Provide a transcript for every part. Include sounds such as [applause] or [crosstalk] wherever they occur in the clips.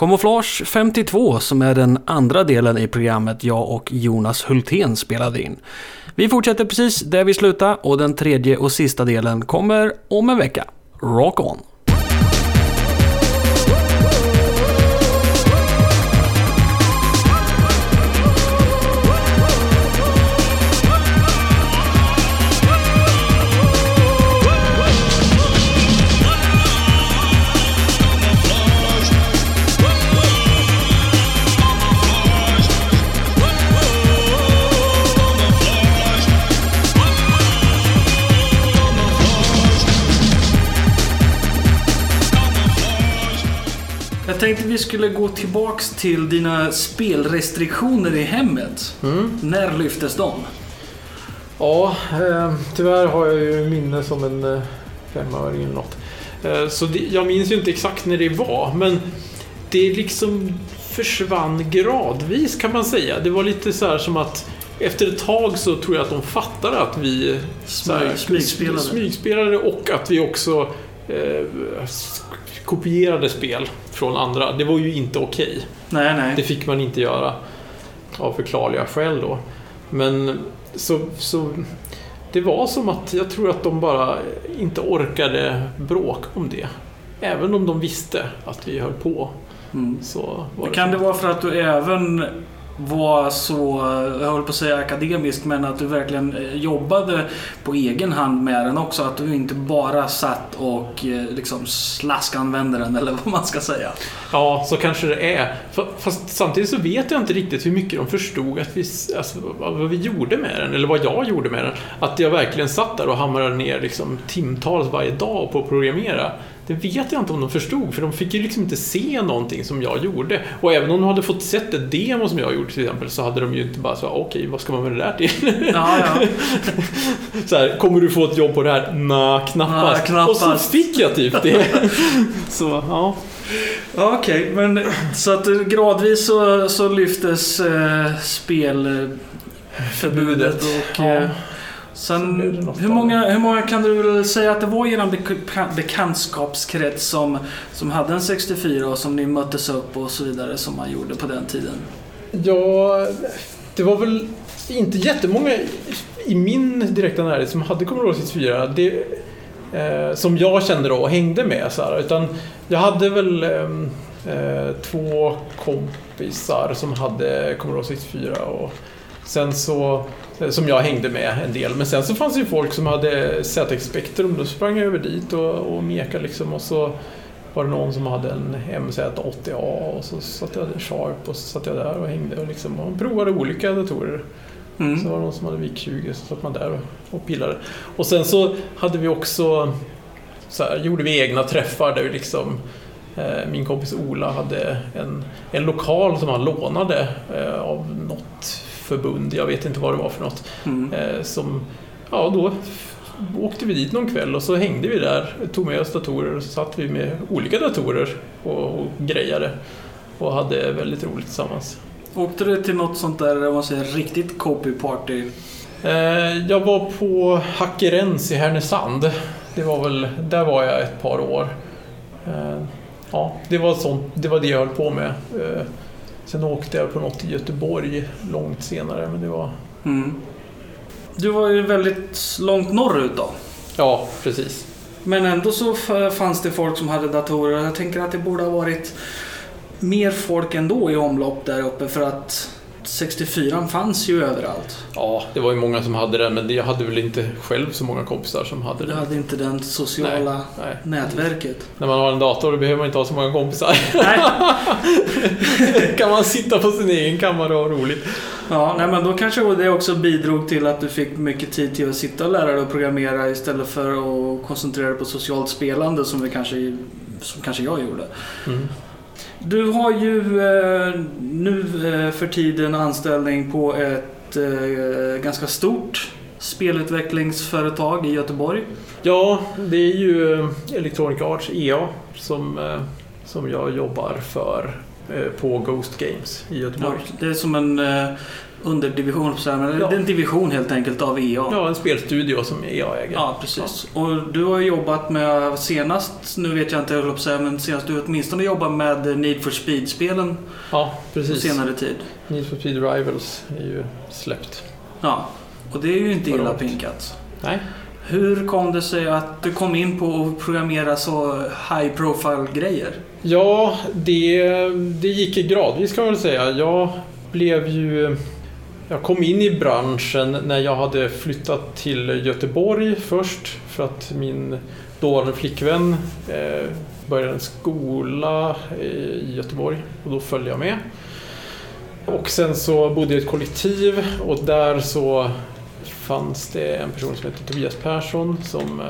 Kamouflage 52 som är den andra delen i programmet jag och Jonas Hultén spelade in. Vi fortsätter precis där vi slutade och den tredje och sista delen kommer om en vecka. Rock on! Tänkte vi skulle gå tillbaks till dina spelrestriktioner i hemmet. När lyftes de? Ja, eh, tyvärr har jag ju minne som en eh, femöring eller något. Eh, så det, jag minns ju inte exakt när det var, men det liksom försvann gradvis kan man säga. Det var lite så här som att efter ett tag så tror jag att de fattade att vi så här, Smyg- smygspelade. smygspelade och att vi också eh, kopierade spel från andra. Det var ju inte okej. Nej, nej. Det fick man inte göra av förklarliga skäl då. Men så, så det var som att jag tror att de bara inte orkade bråka om det. Även om de visste att vi höll på. Mm. Så det Kan det vara för att du även var så, jag höll på att säga akademisk, men att du verkligen eh, jobbade på egen hand med den också? Att du inte bara satt och eh, liksom slaskanvände den, [laughs] eller vad man ska säga. Ja, så kanske det är. Fast samtidigt så vet jag inte riktigt hur mycket de förstod att vi, alltså, vad vad vi gjorde med den, eller vad jag gjorde med den. Att jag verkligen satt där och hamrade ner liksom, timtals varje dag på att programmera. Det vet jag inte om de förstod, för de fick ju liksom inte se någonting som jag gjorde. Och även om de hade fått sett ett demo som jag gjorde till exempel, så hade de ju inte bara så okej, vad ska man med det där till? Ja, ja. [laughs] så här, kommer du få ett jobb på det här? Nja, knappast. Nej, knappast. Och så fick jag typ det. [laughs] så, ja. Ja, Okej, men så att gradvis så, så lyftes eh, spelförbudet och Ja. eh, sen hur många, hur många kan du väl säga att det var i bek- bekantskapskrets som, som hade en 64 och som ni möttes upp och så vidare som man gjorde på den tiden? Ja, det var väl inte jättemånga i- min direkta närhet som hade Commodore 64. Det, eh, som jag kände då och hängde med. Så här, utan jag hade väl ehm, eh, två kompisar som hade Commodore 64. Och sen så, som jag hängde med en del. Men sen så fanns det ju folk som hade ZX Spectrum. Då sprang jag över dit och, och mekade liksom. Och så var det någon som hade en MZ80A och så satt jag Sharp och så satt jag där och hängde och, liksom, och provade olika datorer. Mm. Så var det någon som hade VIC-20 så satt man där och, och pillade. Och sen så hade vi också, så här, gjorde vi egna träffar där vi liksom eh, min kompis Ola hade en, en lokal som han lånade eh, av något förbund, jag vet inte vad det var för något. Mm. Eh, som, ja då åkte vi dit någon kväll och så hängde vi där, tog med oss datorer och så satt vi med olika datorer och, och grejade. Och hade väldigt roligt tillsammans. Åkte du till något sånt där, man säger riktigt copy-party? Eh, jag var på Hackerens i Härnösand. Det var väl, där var jag ett par år. Eh, ja, det var, sånt, det var det jag höll på med. Sen åkte jag på något i Göteborg långt senare, men det var... Mm. Du var ju väldigt långt norrut då. Ja, precis. Men ändå så fanns det folk som hade datorer. Jag tänker att det borde ha varit mer folk ändå i omlopp där uppe för att 64 fanns ju överallt. Ja, det var ju många som hade den, men jag hade väl inte själv så många kompisar som hade Du den. hade inte det sociala Nej. nätverket. När man har en dator behöver man inte ha så många kompisar. Nej. [laughs] kan man sitta på sin egen kammare och ha roligt. Ja, nej, men då kanske det också bidrog till att du fick mycket tid till att sitta och lära dig att programmera istället för att koncentrera dig på socialt spelande som, vi kanske, som kanske jag gjorde. Mm. Du har ju eh, nu eh, för tiden anställning på ett eh, ganska stort spelutvecklingsföretag i Göteborg. Ja, det är ju Electronic Arts, EA, som, som jag jobbar för på Ghost Games i Ja, Göteborg. det är som en underdivision, Ja. det är en division helt enkelt av EA. Ja, en spelstudio som jag äger. Ja, precis. Och du har jobbat med senast, nu vet jag inte hur jag säga, men senast du åtminstone jobbat med Need for Speed-spelen Ja, på precis. senare tid. Need for Speed Rivals är ju släppt. Ja, och det är ju inte illa pinkat. Nej. Hur kom det sig att du kom in på att programmera så high profile grejer? Ja, det, det gick gradvis kan man väl säga. Jag blev ju... Jag kom in i branschen när jag hade flyttat till Göteborg först för att min dåvarande flickvän eh, började en skola eh, i Göteborg och då följde jag med. Och sen så bodde jag i ett kollektiv och där så fanns det en person som hette Tobias Persson som eh,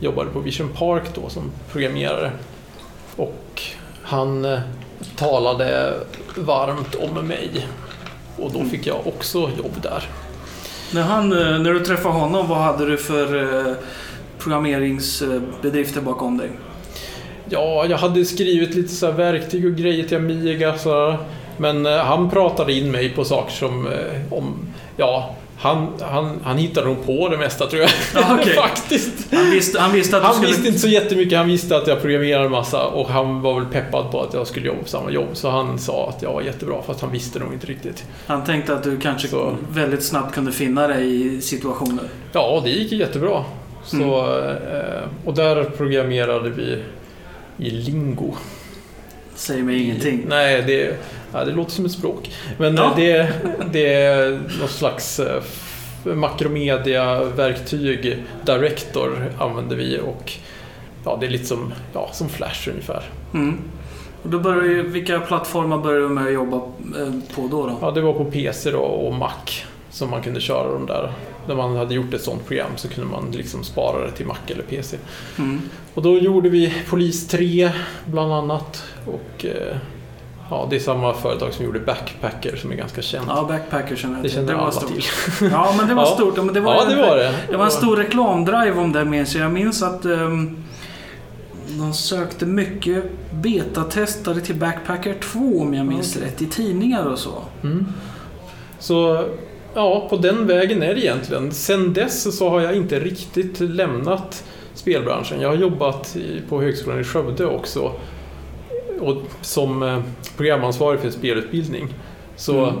jobbade på Vision Park då som programmerare. Och han talade varmt om mig. Och då fick jag också jobb där. När, han, eh, när du träffade honom, vad hade du för eh, programmeringsbedrifter bakom dig? Ja, jag hade skrivit lite så verktyg och grejer till Amiga. Så här. Men eh, han pratade in mig på saker som om... Ja, han, han, han hittade nog på det mesta tror jag. Ja, okej. [laughs] Faktiskt. Han visste, han visste att Han skulle... visste inte så jättemycket. Han visste att jag programmerade en massa och han var väl peppad på att jag skulle jobba på samma jobb. Så han sa att jag var jättebra fast han visste nog inte riktigt. Han tänkte att du kanske Så. väldigt snabbt kunde finna dig i situationer. Ja, det gick jättebra. Så, eh, och där programmerade vi i lingo. Säger mig ingenting. Nej, det, ja, det låter som ett språk. Men Ja. eh, det, det är något slags eh, makromedia-verktyg. Director använder vi och ja, det är lite som, ja, som Flash ungefär. Mm. Och då började, vilka plattformar började du med att jobba eh, på då? då? Ja, det var på PC då och Mac som man kunde köra de där. När man hade gjort ett sånt program så kunde man liksom spara det till Mac eller PC. Mm. Och då gjorde vi Polis 3 bland annat. Och eh, ja, det är samma företag som gjorde Backpacker som är ganska känt. Ja, Backpacker känner jag det till. känner var alla stort. till. Ja, men det var [laughs] Ja. stort. Men det var, Ja, det var det. Det var en stor reklamdrive om det minns jag. Jag minns att um, de sökte mycket betatestare till Backpacker 2 om jag minns Okej. rätt i tidningar och så. Mm. Så ja, på den vägen är det egentligen. Sen dess så har jag inte riktigt lämnat spelbranschen. Jag har jobbat på Högskolan i Skövde också och som eh, programansvarig för spelutbildning. Så Mm.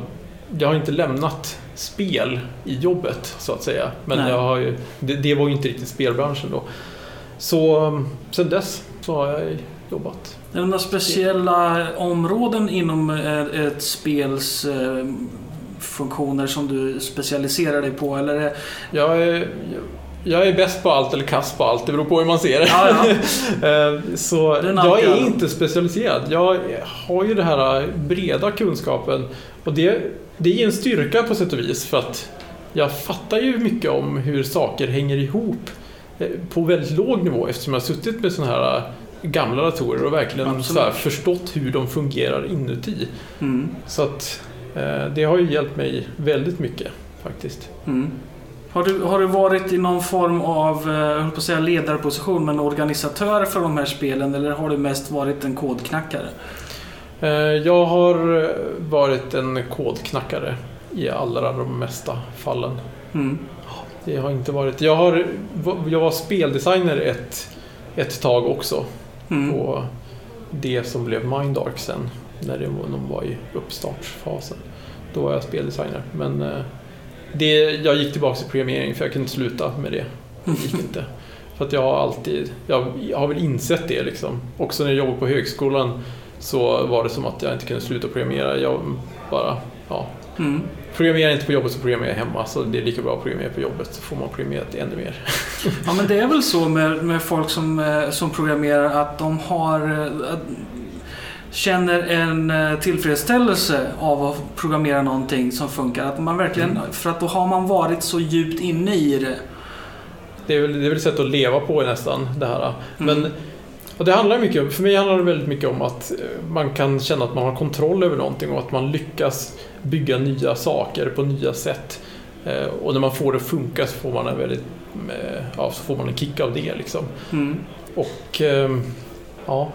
jag har inte lämnat spel i jobbet så att säga. Men Nej. jag har ju, det, det var ju inte riktigt spelbranschen då. Så eh, sen dess så har jag jobbat. Är det några speciella områden inom eh, ett spels funktioner som du specialiserar dig på? Eller är. Jag är, jag är bäst på allt eller kass på allt, det beror på hur man ser det. Ja, ja. [laughs] Eh, Så Det är jag är inte specialiserad. Jag har ju den här breda kunskapen och det, det är en styrka på sätt och vis för att jag fattar ju mycket om hur saker hänger ihop eh, på väldigt låg nivå eftersom jag har suttit med sådana här gamla datorer och verkligen förstått hur de fungerar inuti. Mm. Så att eh, det har ju hjälpt mig väldigt mycket faktiskt. Mm. Har, du, har du varit i någon form av, eh, jag på att säga ledarposition, men organisatör för de här spelen? Eller har du mest varit en kodknackare? Eh, Jag har eh, varit en kodknackare i allra de mesta fallen. Mm. Det har inte varit... Jag, har, jag var speldesigner ett, ett tag också Mm. på det som blev Mindark sen. När de var i uppstartsfasen. Då var jag speldesigner. Men eh, det, jag gick tillbaka till programmering för jag kunde inte sluta med det. Det gick [laughs] inte. För att jag har alltid... Jag, jag har väl insett det liksom. Också när jag jobbade på högskolan så var det som att jag inte kunde sluta programmera. Jag bara... Ja, Mm. Programmerar inte på jobbet så programmerar jag hemma. Så det är lika bra att programmera på jobbet så får man programmerat ännu mer. Ja men det är väl så [laughs] med, med folk som, eh, som programmerar att de har eh, att, känner en eh, tillfredsställelse av att programmera någonting som funkar. Att man verkligen, Mm. För att då har man varit så djupt inne i det. Det är väl, det är väl ett sätt att leva på nästan det här. Mm. Men och det handlar mycket för mig handlar det väldigt mycket om att eh, man kan känna att man har kontroll över någonting och att man lyckas bygga nya saker på nya sätt. Eh, Och när man får det att funka så får man en väldigt, ja, så får man en kick av det liksom. Mm. Och ehm, ja,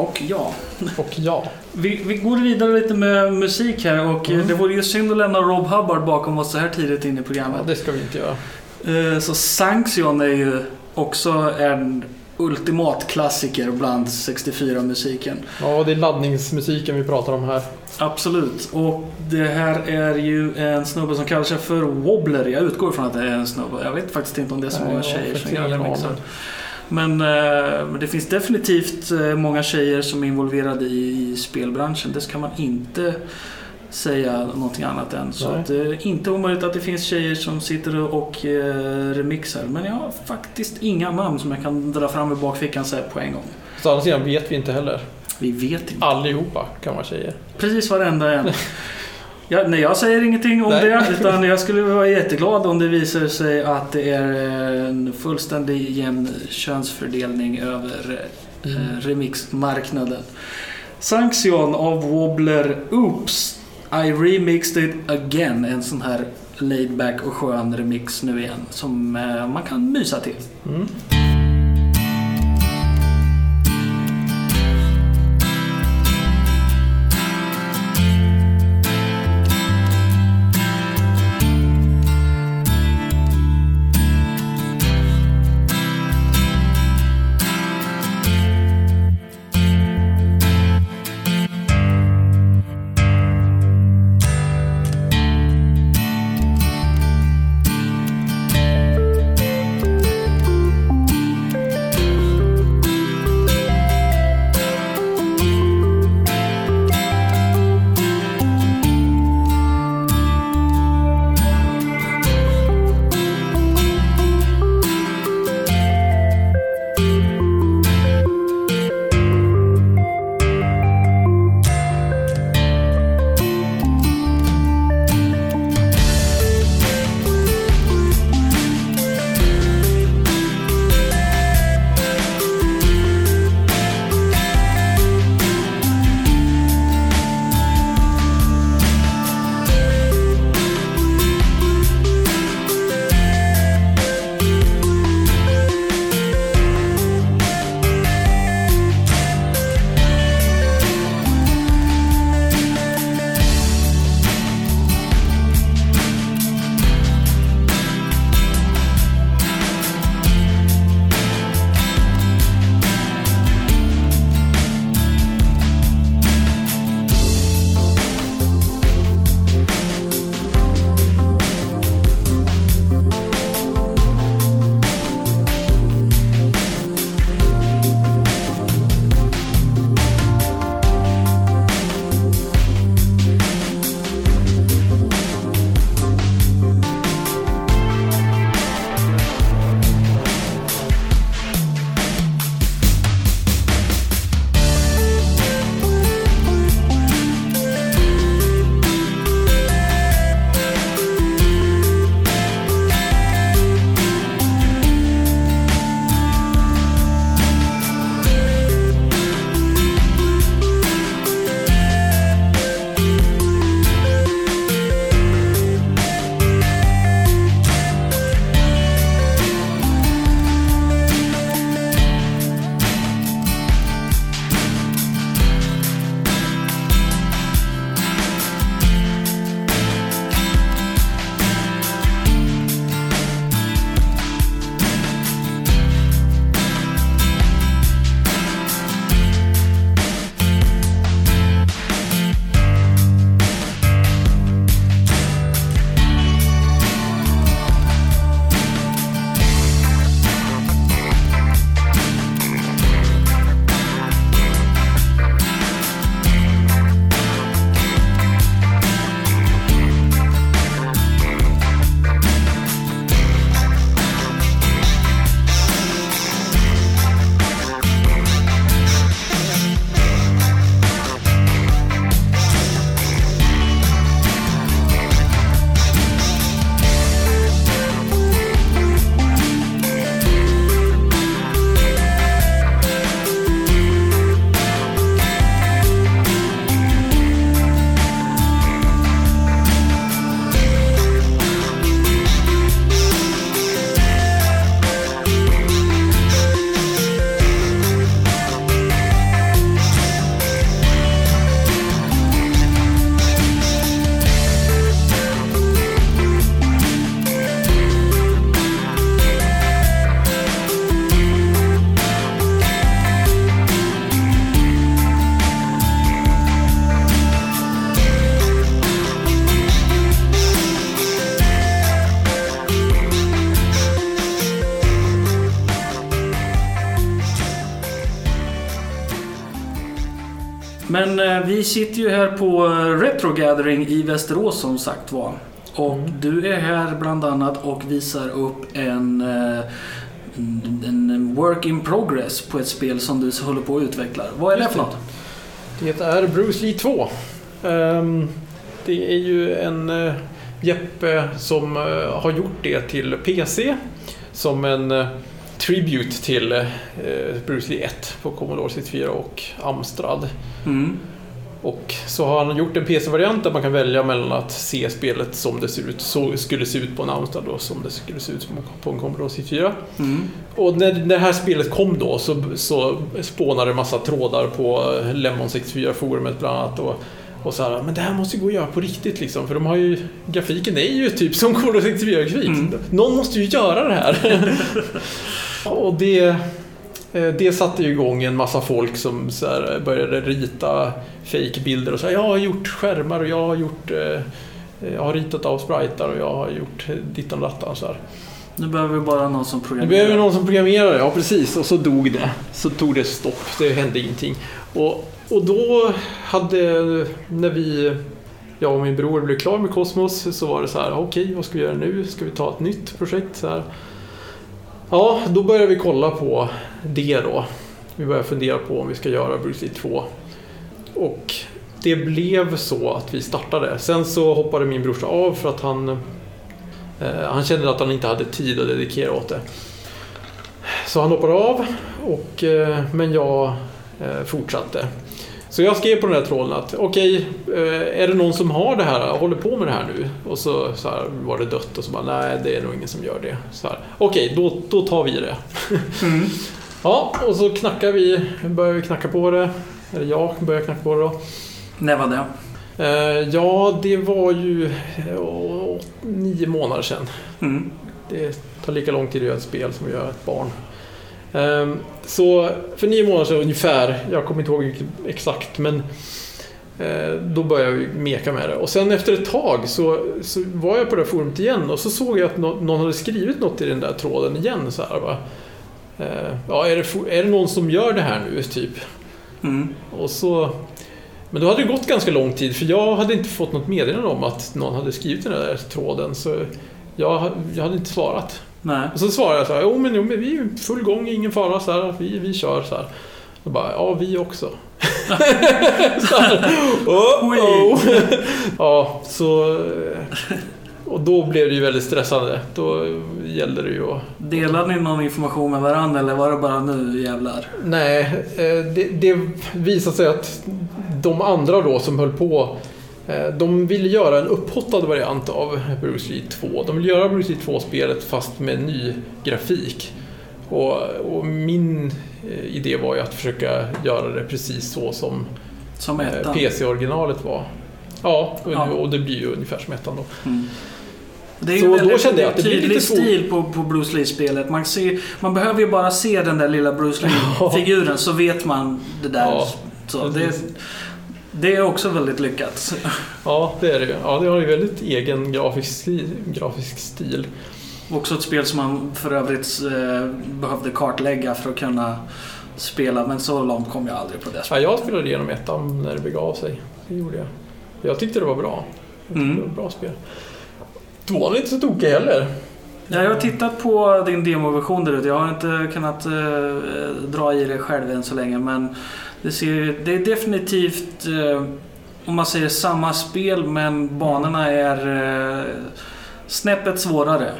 Och ja. Och ja. Vi, vi går vidare lite med musik här och Mm. det vore ju synd att lämna Rob Hubbard bakom oss så här tidigt in i ja, programmet. det ska vi inte göra. Eh, Så Sanction är ju också en ultimat klassiker bland 64-musiken. Ja, det är laddningsmusiken vi pratar om här. Absolut. Och det här är ju en snubbe som kallar sig för Wobbler. Jag utgår från att det är en snubbe. Jag vet faktiskt inte om det är så många tjejer som gör aning. Men eh, men det finns definitivt eh, många tjejer som är involverade i, i spelbranschen. Det ska man inte säga någonting annat än. Så Nej. att, är inte omöjligt att det finns tjejer som sitter och eh, remixar. Men jag har faktiskt inga namn som jag kan dra fram i bakfickan så här på en gång. Så andra sidan vet vi inte heller. Vi vet inte. Allihopa kan vara tjejer. Precis varenda en. [laughs] Jag, nej, jag säger ingenting om Nej. det. Utan jag skulle vara jätteglad om det visar sig att det är en fullständig jämn könsfördelning över Mm. eh, remixmarknaden. Sanction av Wobbler Oops. I remixed it again. En sån här laid back och skön remix nu igen. Som eh, man kan mysa till. Mm. Vi sitter ju här på eh, Retro Gathering i Västerås som sagt var. Och Mm. du är här bland annat och visar upp en, eh, en work in progress på ett spel som du håller på att utveckla. Vad är det för det. något? Det är Bruce Lee 2. Ehm, det är ju en uh, Jeppe som eh, har gjort det till PC som en tribute till eh, Bruce Lee 1 på Commodore 64 och Amstrad. Mm. Och så har han gjort en PC-variant där man kan välja mellan att se spelet som det ser ut, så skulle se ut på en Amstrad och som det skulle se ut på en Commodore 64. Mm. Och när det här spelet kom då så, så spånade det massa trådar på Lemon 64-forumet bland annat. Och, och så här, men det här måste ju gå att göra på riktigt liksom. För de har ju, grafiken är ju typ som Commodore 64-grafik. Mm. Någon måste ju göra det här. [laughs] och det, det satte ju igång en massa folk som så här började rita fake-bilder och säga jag har gjort skärmar och jag har gjort eh, jag har ritat av spritar och jag har gjort dittan och dattan. Så här. Nu behöver vi bara någon som programmerar. behöver någon som programmerar, ja precis. Och så dog det. Så tog det stopp, det hände ingenting. Och, och då hade, när vi, jag och min bror blev klar med Cosmos så var det så här, okej vad ska vi göra nu? Ska vi ta ett nytt projekt? Så här. Ja, då började vi kolla på det då. Vi började fundera på om vi ska göra Bruce Lee 2. Och det blev så att vi startade. Sen så hoppade min brorsa av för att han Eh, Han kände att han inte hade tid att dedikera åt det. Så han hoppade av, och, eh, men jag eh, fortsatte. Så jag skrev på den här tråden att okej, eh, är det någon som har det här, håller på med det här nu? Och så, så här, var det dött och så bara nej, det är nog ingen som gör det. Okej, då, då tar vi det. [laughs] Mm. Ja, och så knackar vi, börjar vi knacka på det. Eller jag börjar knacka på det då. När var det? Eh, Ja, det var ju eh, nio månader sedan. Mm. Det tar lika lång tid att göra ett spel som att göra ett barn. Ehm, Så för nio månader sedan ungefär, jag kommer inte ihåg exakt, men eh, då började jag meka med det. Och sen efter ett tag så, så var jag på det forumet igen och så såg jag att nå- någon hade skrivit något i den där tråden igen. Så här, va? Eh, Ja, är det, är det någon som gör det här nu, typ? Mm. Och så, men då hade det gått ganska lång tid för jag hade inte fått något meddelande om att någon hade skrivit den där tråden. Så jag, jag hade inte svarat. Nej. Och så svarade jag så här, jo men, jo, men vi är full gång, ingen fara, så här, vi, vi kör så här. Och bara, ja vi också. [laughs] så här, oh, oh. ja, så... Och då blev det ju väldigt stressande. Då gällde det ju att... Delade ni någon information med varandra eller var det bara nu jävlar? Nej, eh, det, det visade sig att de andra då som höll på de ville göra en upphottad variant av Bruce Lee 2. De ville göra Bruce Lee 2-spelet fast med ny grafik. Och, och min eh, idé var ju att försöka göra det precis så som Som eh? PC-originalet var. Ja, och, Ja. och det blir ju ungefär som ettan då. Mm. Det är Så ju då väldigt kände jag att det blir tydlig lite stil på, på Bruce Lee-spelet. Man, ser, man behöver ju bara se den där lilla Bruce [laughs] Lee-figuren så vet man det där. Ja, så det. Det är också väldigt lyckat. Ja, det är det ju. Ja, det har ju väldigt egen grafisk stil. Grafisk stil. Också ett spel som man för övrigt eh, behövde kartlägga för att kunna spela. Men så långt kom jag aldrig på det Ja, spelet. jag spelade igenom ettan när det begav sig. Det gjorde jag. Jag tyckte det var bra. Mm. Det var ett bra spel. Tvåan är inte så tokig heller. Ja, jag har tittat på din demoversion där ute. Jag har inte kunnat eh, dra i det själv än så länge. Men det, ser, det är definitivt, eh, om man säger samma spel, men banorna är eh, snäppet svårare.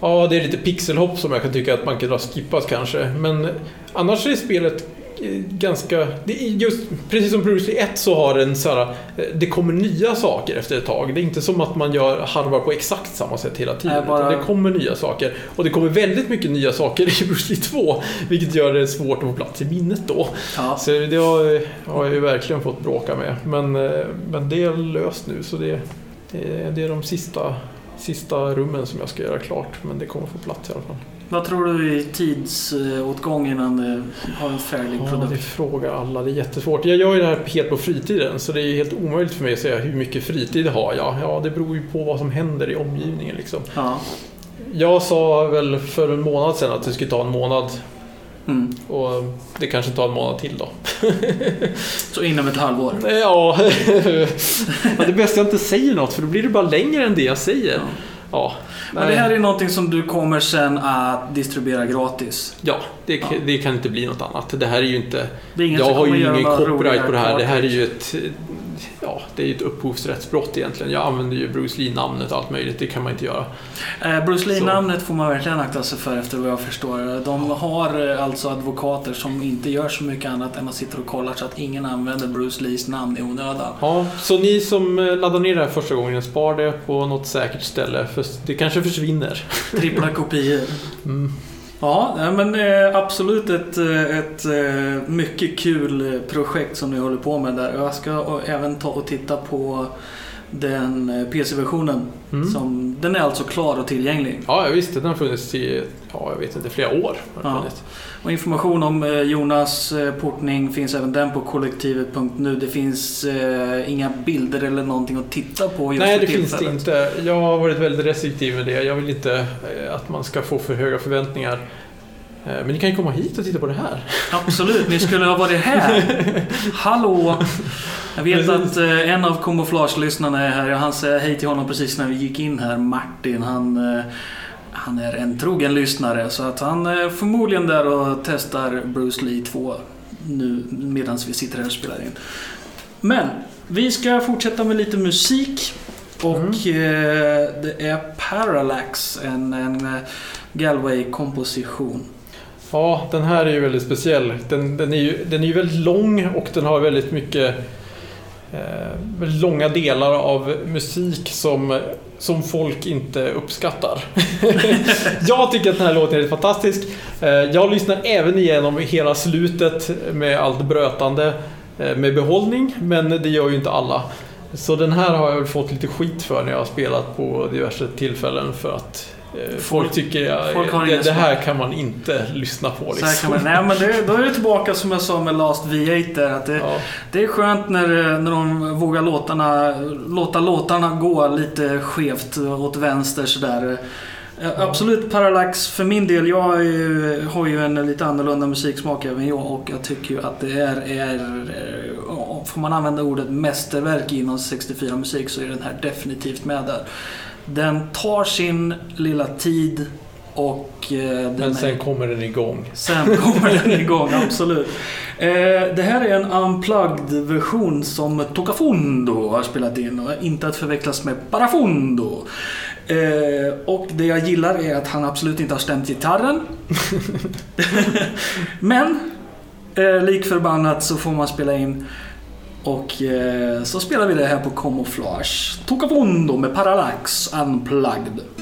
Ja, det är lite pixelhopp som jag kan tycka att man kunde ha skippat kanske. Men annars är spelet ganska... Det är just, precis som Bruce Lee 1 så har den så här, eh, Det kommer nya saker efter ett tag. Det är inte som att man gör harvar på exakt samma sätt hela tiden. Nej, bara- Det kommer nya saker. Och det kommer väldigt mycket nya saker i Bruce Lee 2. Vilket gör det svårt att få plats i minnet då. Ja. Så det har, har jag ju verkligen fått bråka med. Men, eh, men det är löst nu så det, det, är- det är de sista, sista rummen som jag ska göra klart. Men det kommer få plats i alla fall. Vad tror du i tidsåtgång innan du har en färdig Ja, det produkt? frågar alla. Det är jättesvårt. Jag gör ju det här helt på fritiden så det är helt omöjligt för mig att säga hur mycket fritid har jag. Ja, det beror ju på vad som händer i omgivningen liksom. Ja. Jag sa väl för en månad sedan att det skulle ta en månad Mm. Och det kanske tar en månad till då. [laughs] Så inom ett halvår. Ja, [laughs] ja, det bästa jag inte säger något för då blir det bara längre än det jag säger. Ja. Ja, Men det här är någonting som du kommer sen att distribuera gratis. ja, det, Ja. det kan inte bli något annat. Det här är ju inte... Är Jag har ju ingen copyright på det här. Det här är ju ett... Ja, det är ju ett upphovsrättsbrott egentligen. Jag använder ju Bruce Lee-namnet och allt möjligt. Det kan man inte göra. Eh, Bruce. Lee-namnet får man verkligen akta sig för efter vad jag förstår. De har eh, alltså advokater som inte gör så mycket annat än att sitta och kollar så att ingen använder Bruce Lees namn i onödan. Ja, så ni som eh, laddar ner det här första gången, spar det på något säkert ställe. För det kanske försvinner. Trippla kopior. [laughs] Mm. Ja, men eh, absolut ett, eh, ett eh, mycket kul projekt som ni håller på med där. Jag ska även ta och titta på den eh, PC-versionen. Mm. Som, den är alltså klar och tillgänglig. Ja, visst. Den har funnits i, ja, jag vet inte, flera år. Ja. Och information om eh, Jonas eh, portning finns även den på kollektivet.nu. Det finns eh, inga bilder eller någonting att titta på just Nej, det finns det inte. Jag har varit väldigt restriktiv med det. Jag vill inte att man ska få för höga förväntningar. Eh, Men ni kan ju komma hit och titta på det här. Absolut, ni skulle ha varit här. [laughs] Hallå! Jag vet Precis. att eh, en av Camouflage-lyssnarna är här. Han säger hej till honom precis när vi gick in här. Martin, han, eh, han är en trogen lyssnare. Så att han är förmodligen där och testar Bruce Lee 2 nu medan vi sitter här och spelar in. Men vi ska fortsätta med lite musik. Och eh, det är Parallax, en, en Galway-komposition. Ja, den här är ju väldigt speciell. Den, den, är, ju, den är ju väldigt lång och den har väldigt mycket eh, väldigt långa delar av musik som, som folk inte uppskattar. [laughs] jag tycker att den här låten är fantastisk. Eh, jag lyssnar även igenom hela slutet med allt brötande eh, med behållning, men det gör ju inte alla. Så den här har jag väl fått lite skit för när jag har spelat på diverse tillfällen för att folk, Folk- tycker jag, folk det, det här kan man inte lyssna på. Så Liksom. kan man, nej men det, då är det tillbaka som jag sa med Last V8 där. Att det, Ja. det är skönt när, när de vågar låtarna, låta låtarna gå lite skevt åt vänster sådär. Eh, Absolut Parallax för min del. Jag har ju en lite annorlunda musiksmak även jag och jag tycker ju att det är, är eh, får man använda ordet mästerverk inom 64 musik så är den här definitivt med där. Den tar sin lilla tid och eh, Men sen är, kommer den igång. sen kommer den igång, [laughs] absolut. Eh, det här är en unplugged-version som Tocafundo har spelat in och inte att förväxlas med Parafundo. Eh, och det jag gillar är att han absolut inte har stämt gitarren. [laughs] Men eh, lik förbannat så får man spela in och eh, så spelar vi det här på Camouflage. Tocafundo med Parallax Unplugged.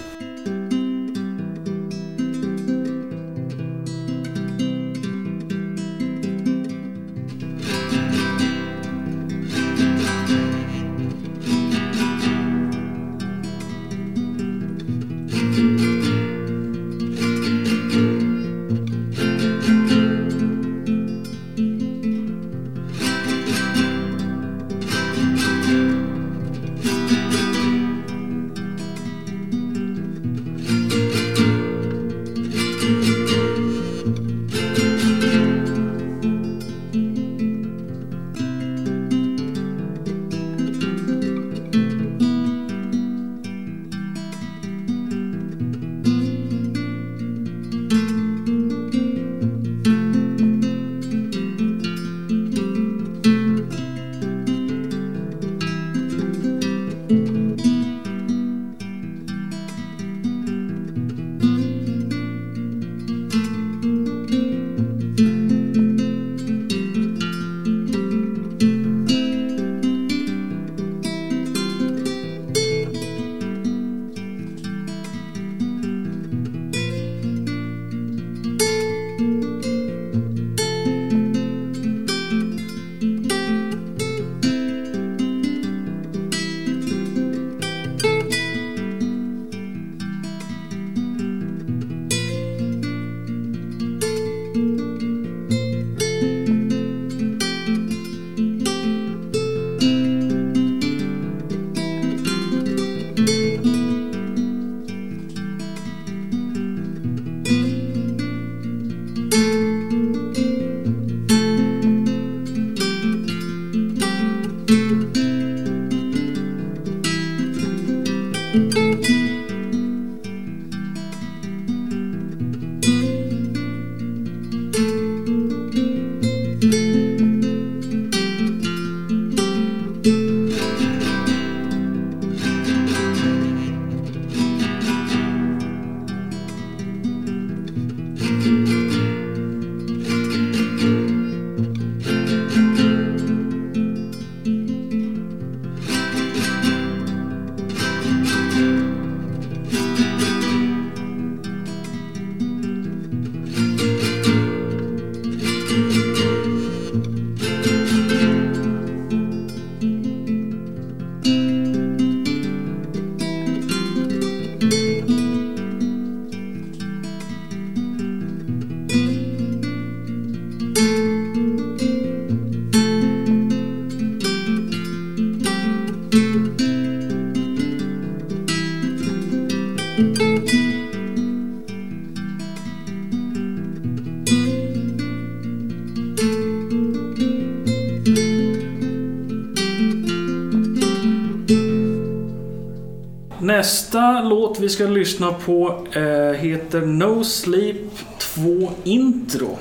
Nästa låt vi ska lyssna på eh, heter No Sleep 2 Intro.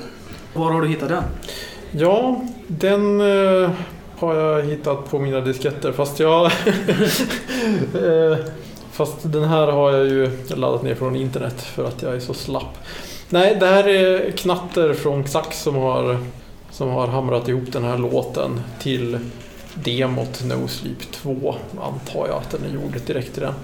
Var har du hittat den? Ja, den eh, har jag hittat på mina disketter fast jag... [laughs] eh, fast den här har jag ju laddat ner från internet för att jag är så slapp. Nej, det här är Knatter från Xax som har, som har hamrat ihop den här låten till demot No Sleep 2 antar jag att den är gjord direkt till den.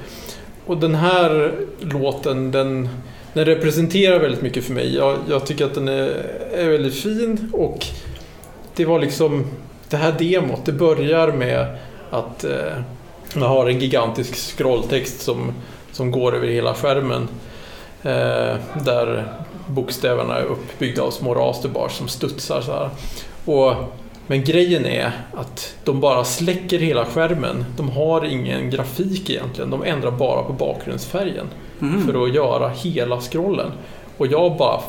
Och den här låten den, den representerar väldigt mycket för mig. Jag, jag tycker att den är, är väldigt fin och det var liksom det här demot, det börjar med att eh, man har en gigantisk scrolltext som, som går över hela skärmen. Eh, där bokstäverna är uppbyggda av små rasterbars som studsar så här. Och men grejen är att de bara släcker hela skärmen. De har ingen grafik egentligen. De ändrar bara på bakgrundsfärgen Mm. för att göra hela scrollen. Och jag bara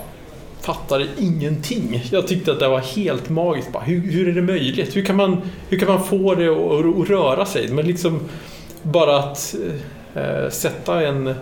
fattade ingenting. Jag tyckte att det var helt magiskt. Bara, hur, hur är det möjligt? Hur kan man, hur kan man få det att, röra sig? Men liksom bara att eh, sätta en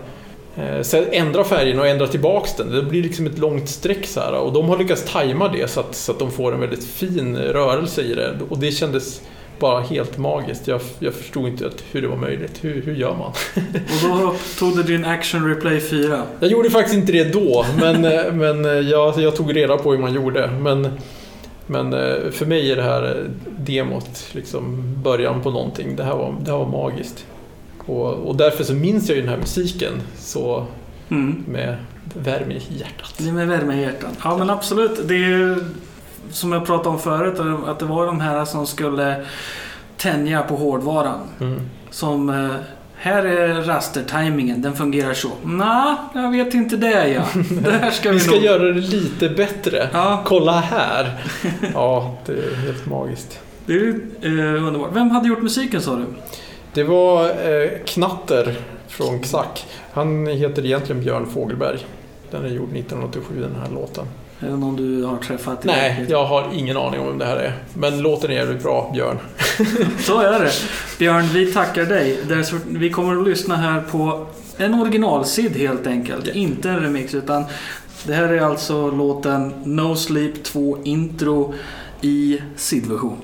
eh, så ändra färgen och ändra tillbaks den. Det blir liksom ett långt streck så här. Och de har lyckats tajma det så att, så att de får en väldigt fin rörelse i det. Och det kändes bara helt magiskt. Jag, jag förstod inte att, hur det var möjligt. Hur, hur gör man? [laughs] Och då tog du din Action Replay 4. Jag gjorde faktiskt inte det då, men, eh, men eh, jag, jag tog reda på hur man gjorde. Men, men för mig är det här demot liksom början på någonting. Det här var, det här var magiskt. Och, och därför så minns jag ju den här musiken så Mm. med värme i hjärtat. Det är med värme i hjärtat. Ja men absolut. Det är ju som jag pratade om förut, att det var de här som skulle tänja på hårdvaran. Mm. Som eh, här är rastertajmingen, den fungerar så. Nej, jag vet inte det ja. [laughs] Det här ska vi, Vi ska nog... göra det lite bättre. Ja, Kolla här! Ja, det är helt magiskt. det är eh, underbart. Vem hade gjort musiken sa du? Det var eh, Knatter från Xack. Han heter egentligen Björn Fogelberg. Den är gjord 1987 den här låten. Är det någon du har träffat? Nej, verkligheten? jag har ingen aning om vem det här är. Men låten är jävligt bra, Björn. [laughs] Så är det. Björn, vi tackar dig. Vi kommer att lyssna här på en originalsid helt enkelt. Ja. Inte en remix utan det här är alltså låten No Sleep 2 Intro i SID-version.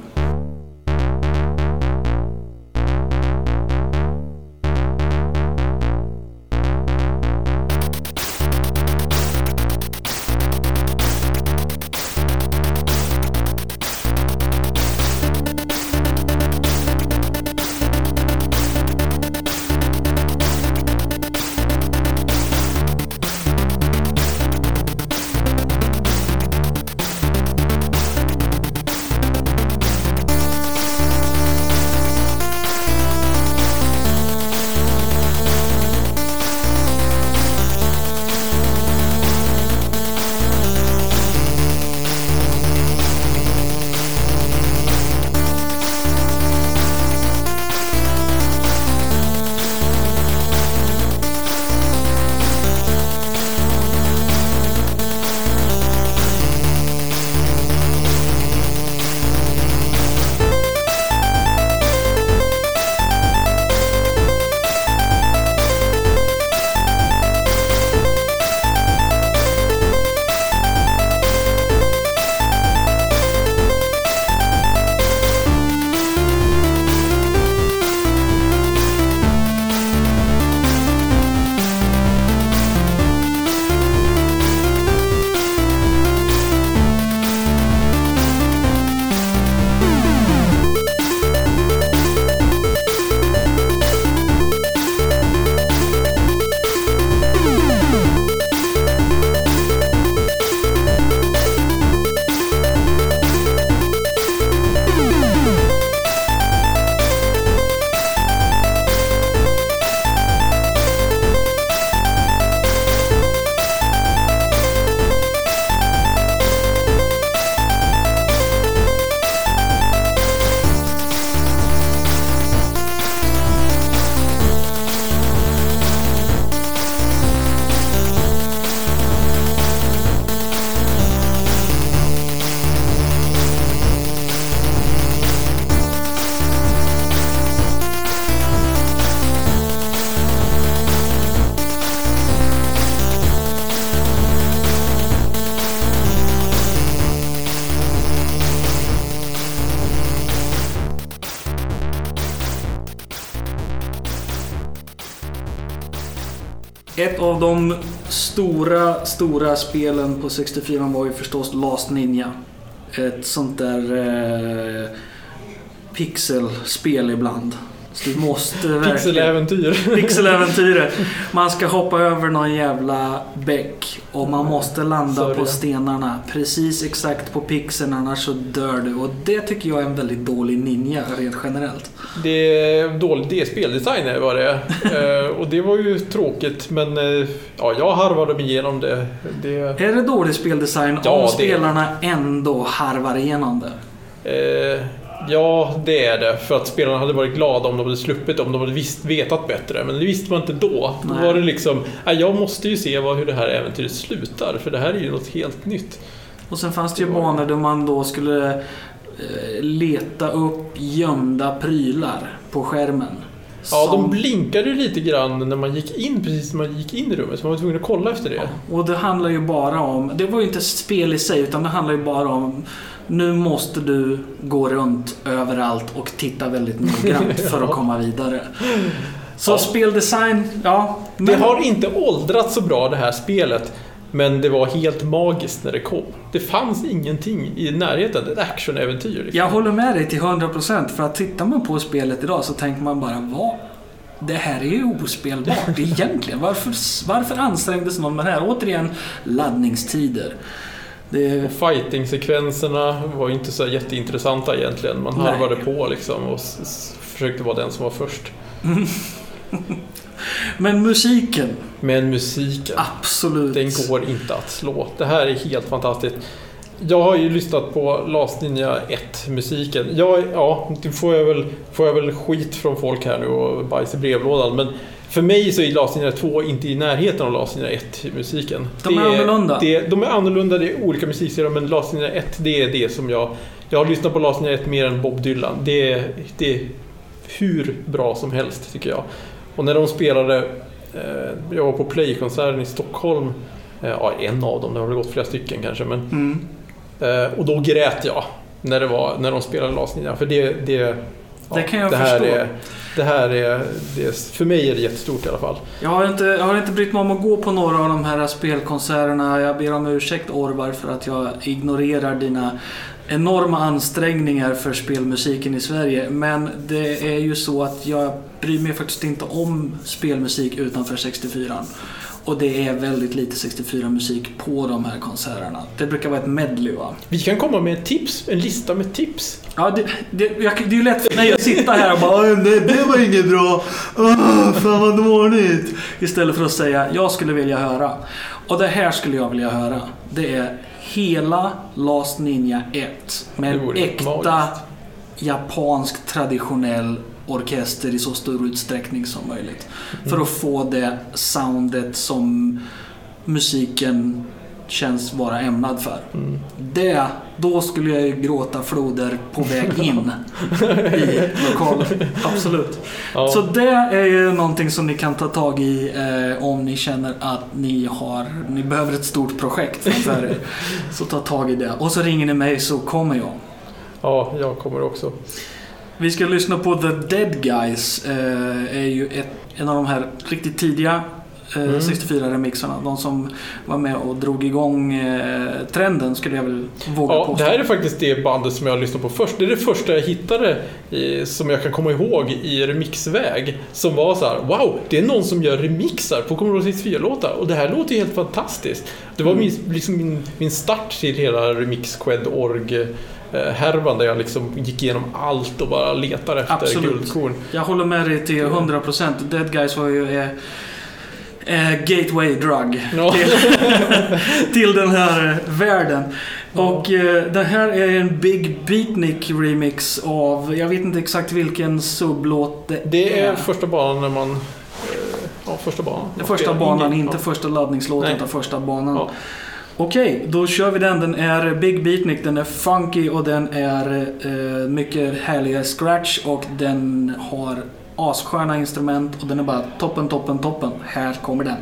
Ett av de stora, stora spelen på 64 var ju förstås Last Ninja. Ett sånt där eh, pixelspel ibland. Så du måste verkligen... Pixeläventyr. [laughs] Pixeläventyret. Man ska hoppa över någon jävla bäck och man måste landa Sorry. på stenarna precis exakt på pixeln annars så dör du. Och det tycker jag är en väldigt dålig ninja rent generellt. Det är dålig det speldesign vad det är. [laughs] Eh, och det var ju tråkigt men eh, ja, jag harvade mig igenom det. det Är det dålig speldesign Ja, om det- spelarna ändå harvar igenom det? eh, ja, det är det. För att spelarna hade varit glada om de hade sluppit om de hade visst, vetat bättre. Men det visste man inte då. Då Nej. var det liksom, "Nej, jag måste ju se vad, hur det här äventyret slutar. För det här är ju något helt nytt. Och sen fanns det ju banor där man då skulle eh, leta upp gömda prylar på skärmen. Ja, Som- de blinkade ju lite grann när man gick in, precis när man gick in i rummet. Så man var tvungen att kolla efter det. Och det handlar ju bara om, det var ju inte spel i sig utan det handlar ju bara om nu måste du gå runt överallt och titta väldigt noggrant [laughs] för att Ja. komma vidare. Så Ja. speldesign, ja. Det men- har inte åldrats så bra det här spelet. Men det var helt magiskt när det kom. Det fanns ingenting i närheten. Ett actionäventyr. Liksom. Jag håller med dig till 100% för att tittar man på spelet idag så tänker man bara vad? Det här är ju ospelbart [laughs] egentligen. Varför, varför ansträngdes någon med det här? Återigen, laddningstider. Det, fighting-sekvenserna var ju inte så jätteintressanta egentligen. Man harvade på liksom och försökte vara den som var först. [laughs] [laughs] men musiken, Men musiken, absolut. den går inte att slå. Det här är helt fantastiskt. Jag har ju lyssnat på Last Ninja 1-musiken. Jag, ja, det får jag, väl, får jag väl skit från folk här nu och bajs i brevlådan. Men för mig så är Last Ninja 2 inte i närheten av Last Ninja 1-musiken. De är annorlunda. Det, de är annorlunda, det är olika musikserier, men Last Ninja 1 det är det som jag... Jag har lyssnat på Last Ninja 1 mer än Bob Dylan. Det, är- det är hur bra som helst tycker jag. Och när de spelade... Eh, jag var på Play-konserten i Stockholm. Eh, ja, en av dem, det har väl gått flera stycken kanske. Men, Mm. eh, och då grät jag när, det var, när de spelade Last Ninja. För det... Det, ja, Det kan jag det här förstå. Är, det här är... Det, är- för mig är det jättestort i alla fall. Jag har, inte, jag har inte brytt mig om att gå på några av de här spelkonserterna. Jag ber om ursäkt Orvar för att jag ignorerar dina enorma ansträngningar för spelmusiken i Sverige. Men det är ju så att jag bryr mig faktiskt inte om spelmusik utanför 64. Och det är väldigt lite 64-musik på de här konserterna. Det brukar vara ett medley va? Vi kan komma med ett tips, en lista med tips. Ja, det, det, jag, det är ju lätt för mig att sitta här och bara "Åh, nej, det var inget bra. Åh, fan vad dåligt. Istället för att säga jag skulle vilja höra. Och det här skulle jag vilja höra. Det är hela Last Ninja 1 med en äkta magiskt. japansk traditionell orkester i så stor utsträckning som möjligt. För Mm. att få det soundet som musiken känns vara ämnad för. Mm. Det, då skulle jag ju gråta floder på väg in i lokalen. [laughs] Absolut. Ja. Så det är ju någonting som ni kan ta tag i eh, om ni känner att ni har, ni behöver ett stort projekt framför er. Så ta tag i det. Och så ringer ni mig så kommer jag. Ja, jag kommer också. Vi ska lyssna på The Dead Guys. Eh, är ju ett, en av de här riktigt tidiga Mm. 64-remixarna. De som var med och drog igång eh, trenden skulle jag väl våga Ja, det påstå. här är faktiskt det bandet som jag lyssnade på först. Det är det första jag hittade i, som jag kan komma ihåg i remixväg. Som var så här: wow, det är någon som gör remixar på Commodore 64-låtar och det här låter ju helt fantastiskt. Det var Mm. min, liksom min, min start till hela remix org härvan där jag liksom gick igenom allt och bara letar efter Absolut. guldkorn. Jag håller med dig till 100%. Dead Guys var ju eh, gateway drug Ja. till, [laughs] till den här eh, världen. Och eh, det här är en Big Beatnik remix av, jag vet inte exakt vilken sublåt det, Det är första banan när man... eh, Ja, första banan. Den första banan, Ingen- inte första laddningslåten utan första banan. Ja. Okej, då kör vi den. Den är Big Beatnik, den är funky och den är eh, mycket härliga scratch och den har assköna instrument och den är bara toppen, toppen, toppen. Här kommer den.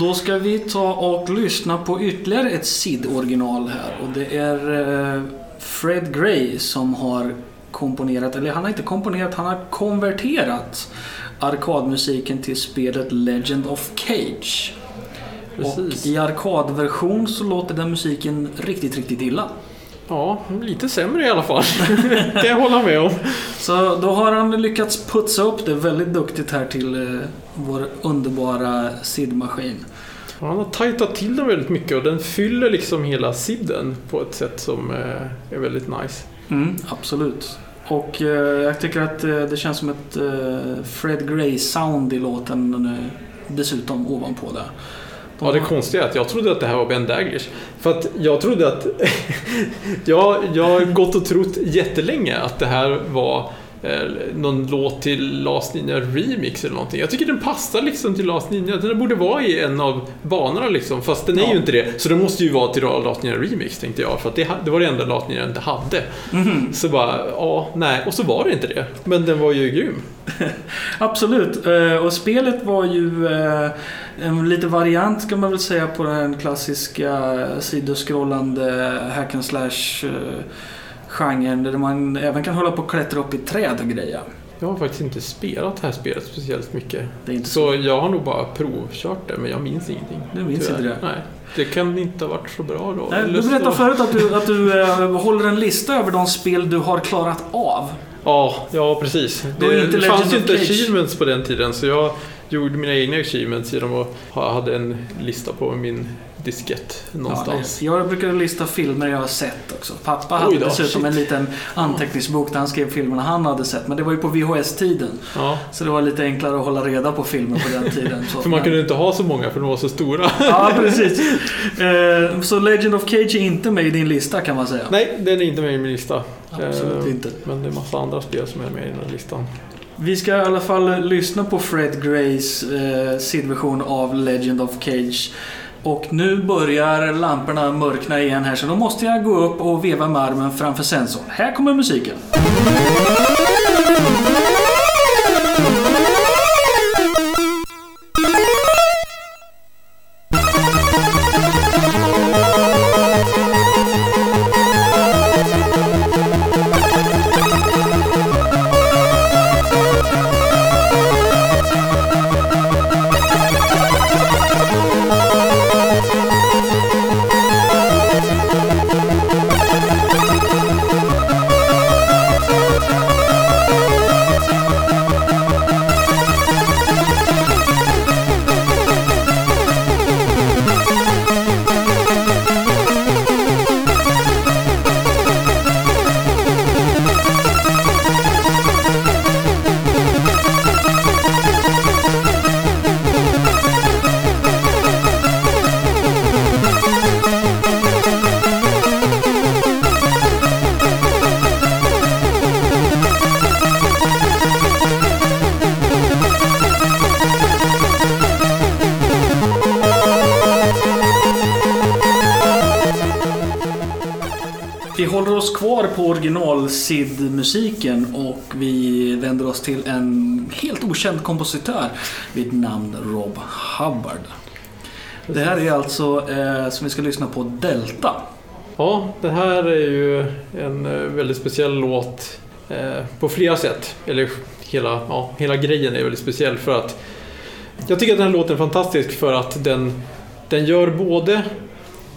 Då ska vi ta och lyssna på ytterligare ett SID-original här. Och det är eh, Fred Gray som har komponerat, eller han har inte komponerat, han har konverterat arkadmusiken till spelet Legend of Cage. Precis. Och i arkadversion så låter den musiken riktigt, riktigt illa. Ja, lite sämre i alla fall. [laughs] kan jag hålla med om. Så då har han lyckats putsa upp det väldigt duktigt här till eh, vår underbara SID-maskin. Han har tajtat till den väldigt mycket och den fyller liksom hela sidden på ett sätt som eh, är väldigt nice. Mm, absolut. Och eh, jag tycker att det känns som ett Fred Gray-sound i låten dessutom ovanpå det. De Ja, det konstiga är att jag trodde att det här var Ben Daglish. För att jag trodde att... [laughs] jag, jag har gått och trott jättelänge att det här var någon låt till Last Ninja Remix eller någonting. Jag tycker den passar liksom till Last Ninja. Den borde vara i en av banorna liksom. Fast den är Ja. ju inte det. Så den måste ju vara till Last Ninja Remix tänkte jag. För att det, det var det enda Last Ninja inte hade. Mhm. Så bara, ja, nej. Och så var det inte det. Men den var ju grym. [laughs] Absolut. Eh, Och spelet var ju eh, en lite variant kan man väl säga på den klassiska sidoskrollande hack and slash eh, genren där man även kan hålla på och klättra upp i träd och grejer. Jag har faktiskt inte spelat det här spelet speciellt mycket. Så. Så jag har nog bara provkört det, men jag minns ingenting. Du minns Tyvärr. inte det? Nej, det kan inte ha varit så bra då. Nej, Du berättade förut att du, att du eh, håller en lista över de spel du har klarat av. Ja, ja precis. Då Det, det fanns ju inte achievements på den tiden, så jag gjorde mina egna achievements genom att ha hade en lista på min diskett någonstans. Ja, jag brukar lista filmer jag har sett också. Pappa hade då, dessutom shit. en liten anteckningsbok där han skrev filmerna han hade sett. Men det var ju på VHS-tiden. Ja, Så det var lite enklare att hålla reda på filmer på den tiden. [laughs] Så, för man kunde inte ha så många för de var så stora. Ja, precis. Eh, Så Legend of Cage är inte med i din lista kan man säga. Nej, den är inte med i min lista. Absolut Eh, inte. Men det är massa andra spel som är med i den här listan. Vi ska i alla fall lyssna på Fred Grays eh, SID-version av Legend of Cage. Och nu börjar lamporna mörkna igen här så då måste jag gå upp och veva med armen framför sensorn. Här kommer musiken. SID-musiken och vi vänder oss till en helt okänd kompositör vid namn Rob Hubbard. Det här är alltså, eh, som vi ska lyssna på, Delta. Ja, det här är ju en eh, väldigt speciell låt eh, på flera sätt. Eller hela, ja, hela grejen är väldigt speciell för att jag tycker att den här låten är fantastisk för att den, den gör både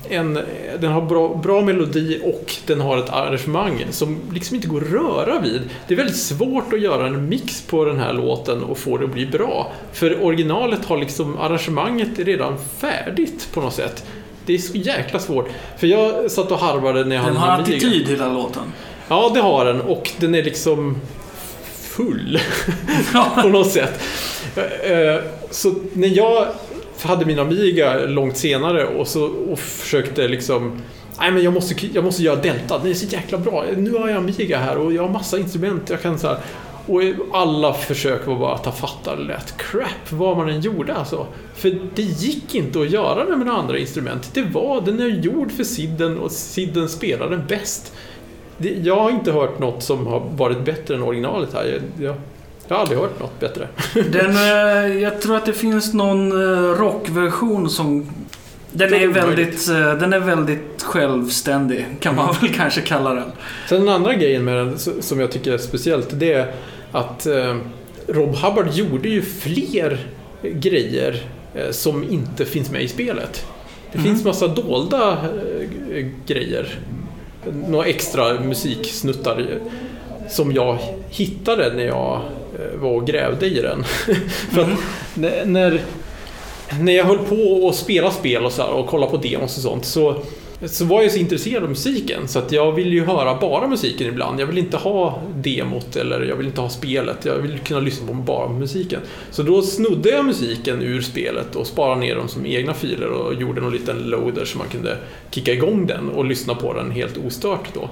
en, den har bra, bra melodi och den har ett arrangemang som liksom inte går att röra vid. Det är väldigt svårt att göra en mix på den här låten och få det att bli bra. För originalet har liksom, arrangemanget redan färdigt på något sätt. Det är så jäkla svårt. För jag satt och harvade när jag Den hade har en Amiga. attityd hela låten. Ja, det har den och den är liksom full [laughs] på något sätt. Eh, Så när jag hade min Amiga långt senare och, så, och försökte liksom Nej men jag måste, jag måste göra Delta, den är så jäkla bra. Nu har jag Amiga här och jag har massa instrument. Jag kan så här, och alla försök var bara att ta fatta lät crap vad man än gjorde alltså. För det gick inte att göra det med några andra instrument. Det var, den är gjord för sidden och sidden spelar den bäst. Det, jag har inte hört något som har varit bättre än originalet här. Jag, jag, jag har aldrig hört något bättre. [laughs] Den, eh, jag tror att det finns någon eh, rockversion som... Den är väldigt, eh, den är väldigt självständig, kan man väl kanske kalla den. Sen den andra grejen med den som jag tycker är speciellt, det är att Rob Hubbard gjorde ju fler grejer som inte finns med i spelet. Det Mhm. finns massa dolda grejer. Några extra musiksnuttar som jag hittade när jag var och grävde i den. [laughs] För att när- när, när jag höll på att spela spel och, så här, och kolla på demos och sånt så, så var jag så intresserad av musiken så att jag vill ju höra bara musiken ibland. Jag vill inte ha demot eller jag vill inte ha spelet. Jag vill kunna lyssna på bara musiken. Så då snodde jag musiken ur spelet och sparade ner dem som egna filer och gjorde någon liten loader så man kunde kicka igång den och lyssna på den helt ostört då.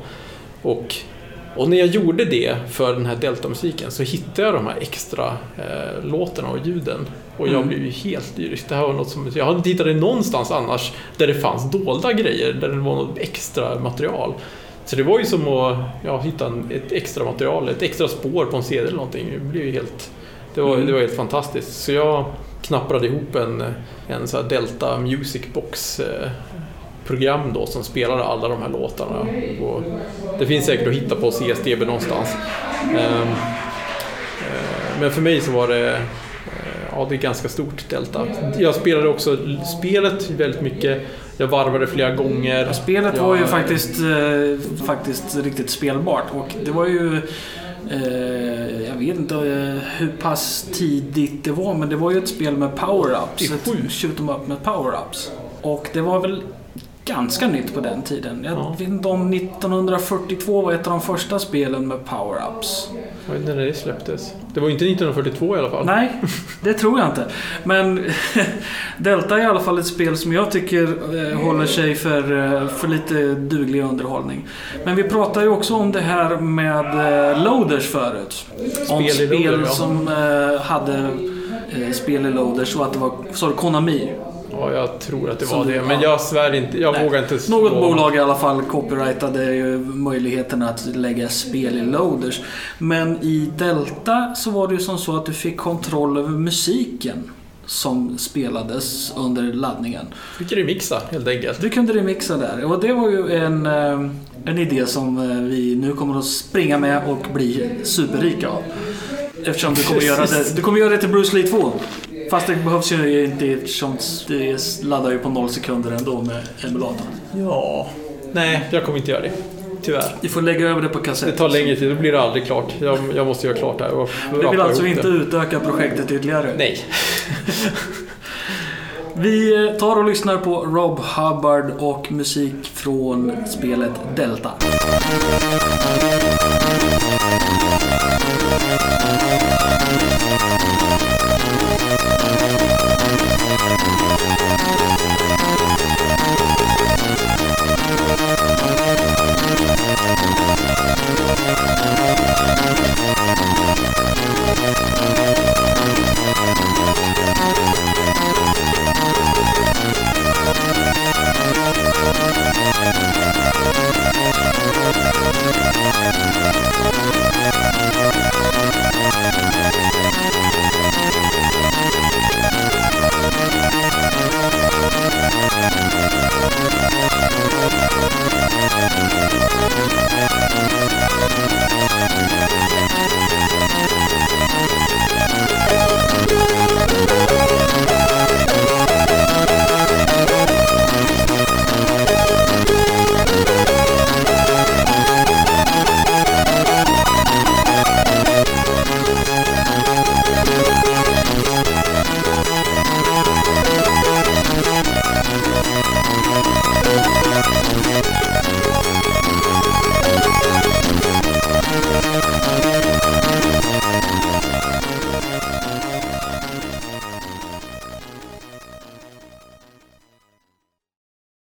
Och och när jag gjorde det för den här Delta-musiken så hittade jag de här extra eh, låtarna och ljuden. Och jag Mm. blev ju helt lyrisk. Det här var något som, jag hade inte hittat det någonstans annars där det fanns dolda grejer, där det var något extra material. Så det var ju som att ja, hitta ett extra material, ett extra spår på en CD eller någonting. Det blev ju helt, det var, Mm. det var helt fantastiskt. Så jag knapprade ihop en, en så här Delta Music Box eh, program då som spelade alla de här låtarna. Och det finns säkert att hitta på CSDB någonstans. Ehm, eh, Men för mig så var det eh, Ja, det är ganska stort Delta. Jag spelade också spelet väldigt mycket. Jag varvade flera gånger. Spelet Jag- var ju faktiskt, eh, faktiskt riktigt spelbart och det var ju... Eh, jag vet inte hur pass tidigt det var men det var ju ett spel med power-ups. 87. Ett shoot 'em up med power-ups. Och det var väl ganska nytt på den tiden. Jag Ja. vet inte om 1942 var ett av de första spelen med power-ups. Jag vet inte när det släpptes. Det var inte 1942 i alla fall. Nej, [laughs] det tror jag inte. Men [laughs] Delta är i alla fall ett spel som jag tycker eh, håller sig för, eh, för lite duglig underhållning. Men vi pratade ju också om det här med eh, loaders förut. Om Spel i spel loader, ja. som eh, hade spel i loaders och att det var, du Konami? Ja, jag tror att det var du- det. Men ja. jag svär inte. Jag Nej. vågar inte slå- Något bolag i alla fall copyrightade ju möjligheten att lägga spel i loaders. Men i Delta så var det ju som så att du fick kontroll över musiken som spelades under laddningen. Fick remixa helt enkelt. Du kunde remixa där och det var ju en, eh, en idé som eh, vi nu kommer att springa med och bli superrika av. Eftersom du kommer göra det, du kommer göra det till Bruce Lee 2. Fast det behövs ju inte eftersom det laddar ju på noll sekunder ändå med emulatorn. Ja. Nej, jag kommer inte göra det. Tyvärr. Vi får lägga över det på Det kassett. tar längre tid, då blir det aldrig klart. Jag, jag måste göra klart det här. Du vill alltså inte det. utöka projektet ytterligare? Nej. [laughs] Vi eh, tar och lyssnar på Rob Hubbard och musik från spelet Delta.